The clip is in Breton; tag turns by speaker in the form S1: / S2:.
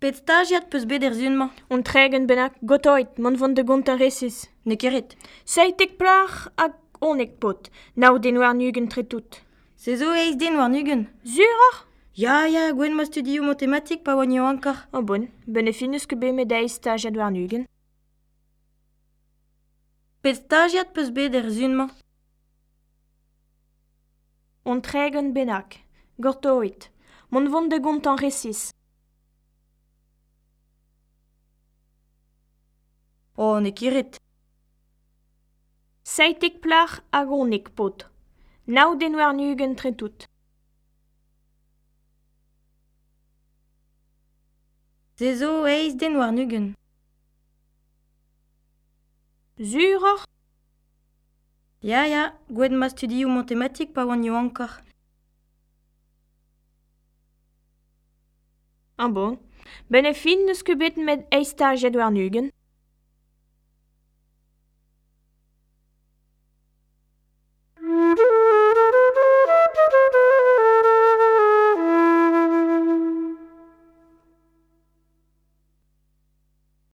S1: Pet stagiat peus bet er zunmañ.
S2: On tregen bennak gotoit, mon vont de gont an resis.
S1: Ne keret.
S2: Seitek plar hag onek pot, nao den war nugen tretout.
S1: Se zo eiz den war nugen.
S2: Zur
S1: Ya, ya, gwen ma studio matematik pa wanyo ankar.
S2: Oh bon, bene finus ke be me eiz stagiat war nugen.
S1: Pet stagiat peus bet er zunmañ.
S2: On tregen bennak, gotoit, Mon vont de gont an resis.
S1: O, ne kirit.
S2: Seitek plach a gonek pot. Nau den war nugen tretout.
S1: Se zo eiz den war nugen.
S2: Zuror
S1: Ya, ya, gwed ma studiou matematik pa oan yo ankar.
S2: Ah bon, ben e fin neus ket bet met eistajet war nugen.